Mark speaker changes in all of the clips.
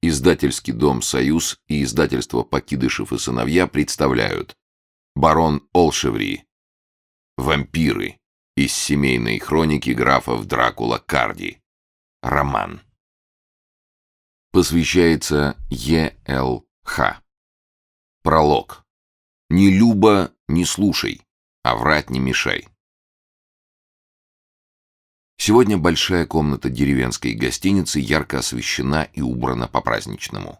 Speaker 1: Издательский дом «Союз» и издательство «Покидышев и сыновья» представляют. Барон Олшеври. Вампиры из семейной хроники графов Дракула Карди. Роман. Посвящается Е.Л.Х. Пролог. «Не люба, не слушай, а врать не мешай». Сегодня большая комната деревенской гостиницы ярко освещена и убрана по-праздничному.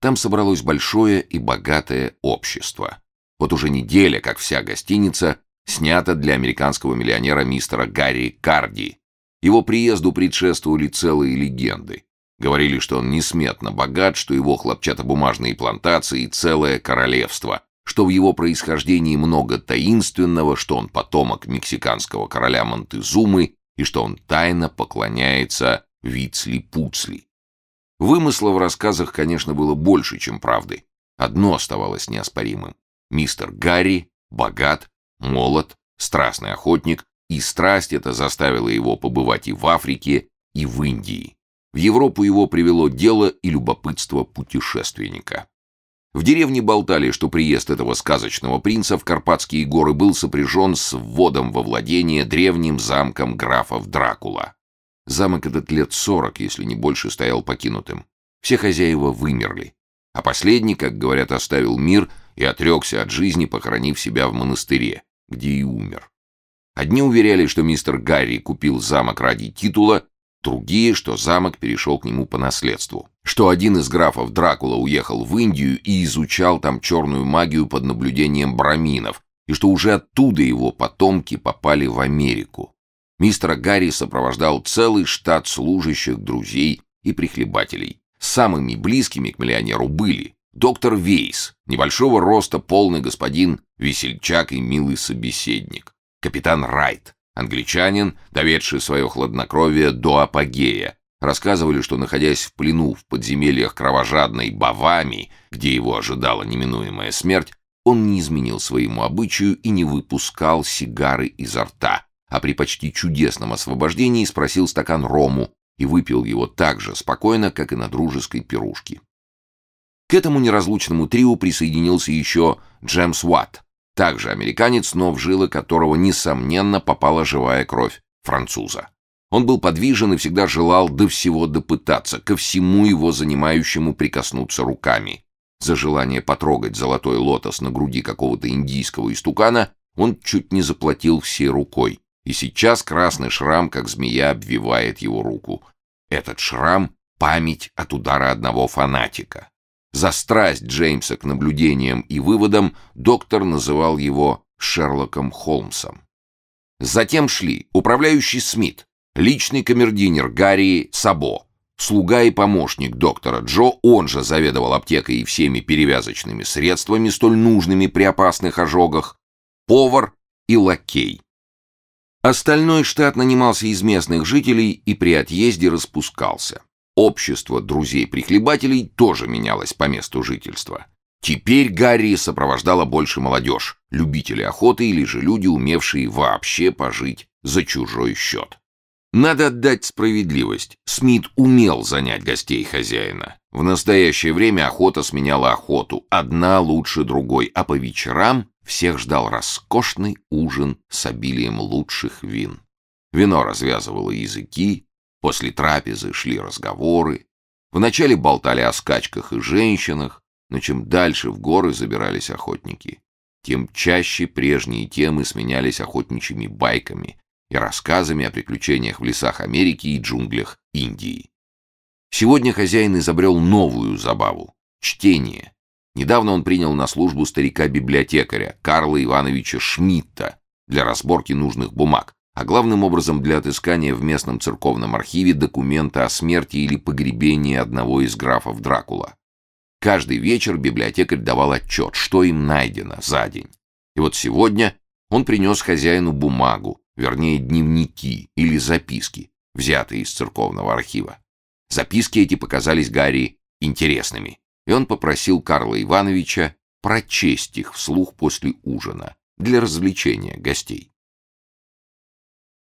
Speaker 1: Там собралось большое и богатое общество. Вот уже неделя, как вся гостиница снята для американского миллионера мистера Гарри Карди. Его приезду предшествовали целые легенды. Говорили, что он несметно богат, что его хлопчатобумажные плантации — целое королевство, что в его происхождении много таинственного, что он потомок мексиканского короля Монтезумы и что он тайно поклоняется Вицли-Пуцли. Вымысла в рассказах, конечно, было больше, чем правды. Одно оставалось неоспоримым. Мистер Гарри богат, молод, страстный охотник, и страсть эта заставила его побывать и в Африке, и в Индии. В Европу его привело дело и любопытство путешественника. В деревне болтали, что приезд этого сказочного принца в Карпатские горы был сопряжен с вводом во владение древним замком графов Дракула. Замок этот лет сорок, если не больше, стоял покинутым. Все хозяева вымерли. А последний, как говорят, оставил мир и отрекся от жизни, похоронив себя в монастыре, где и умер. Одни уверяли, что мистер Гарри купил замок ради титула, другие, что замок перешел к нему по наследству что один из графов Дракула уехал в Индию и изучал там черную магию под наблюдением браминов, и что уже оттуда его потомки попали в Америку. Мистера Гарри сопровождал целый штат служащих, друзей и прихлебателей. Самыми близкими к миллионеру были доктор Вейс, небольшого роста полный господин, весельчак и милый собеседник, капитан Райт, англичанин, доведший свое хладнокровие до апогея, Рассказывали, что, находясь в плену в подземельях кровожадной Бавами, где его ожидала неминуемая смерть, он не изменил своему обычаю и не выпускал сигары изо рта, а при почти чудесном освобождении спросил стакан рому и выпил его так же спокойно, как и на дружеской пирушке. К этому неразлучному трио присоединился еще Джемс Уатт, также американец, но в жилы которого, несомненно, попала живая кровь француза. Он был подвижен и всегда желал до всего допытаться, ко всему его занимающему прикоснуться руками. За желание потрогать золотой лотос на груди какого-то индийского истукана он чуть не заплатил всей рукой. И сейчас красный шрам, как змея, обвивает его руку. Этот шрам — память от удара одного фанатика. За страсть Джеймса к наблюдениям и выводам доктор называл его Шерлоком Холмсом. Затем шли управляющий Смит, личный камердинер Гарри Сабо, слуга и помощник доктора Джо, он же заведовал аптекой и всеми перевязочными средствами, столь нужными при опасных ожогах, повар и лакей. Остальной штат нанимался из местных жителей и при отъезде распускался. Общество друзей-прихлебателей тоже менялось по месту жительства. Теперь Гарри сопровождала больше молодежь, любители охоты или же люди, умевшие вообще пожить за чужой счет. Надо отдать справедливость. Смит умел занять гостей хозяина. В настоящее время охота сменяла охоту, одна лучше другой, а по вечерам всех ждал роскошный ужин с обилием лучших вин. Вино развязывало языки, после трапезы шли разговоры. Вначале болтали о скачках и женщинах, но чем дальше в горы забирались охотники, тем чаще прежние темы сменялись охотничьими байками, и рассказами о приключениях в лесах Америки и джунглях Индии. Сегодня хозяин изобрел новую забаву — чтение. Недавно он принял на службу старика-библиотекаря Карла Ивановича Шмидта для разборки нужных бумаг, а главным образом для отыскания в местном церковном архиве документа о смерти или погребении одного из графов Дракула. Каждый вечер библиотекарь давал отчет, что им найдено за день. И вот сегодня он принес хозяину бумагу, вернее дневники или записки, взятые из церковного архива. Записки эти показались Гарри интересными, и он попросил Карла Ивановича прочесть их вслух после ужина для развлечения гостей.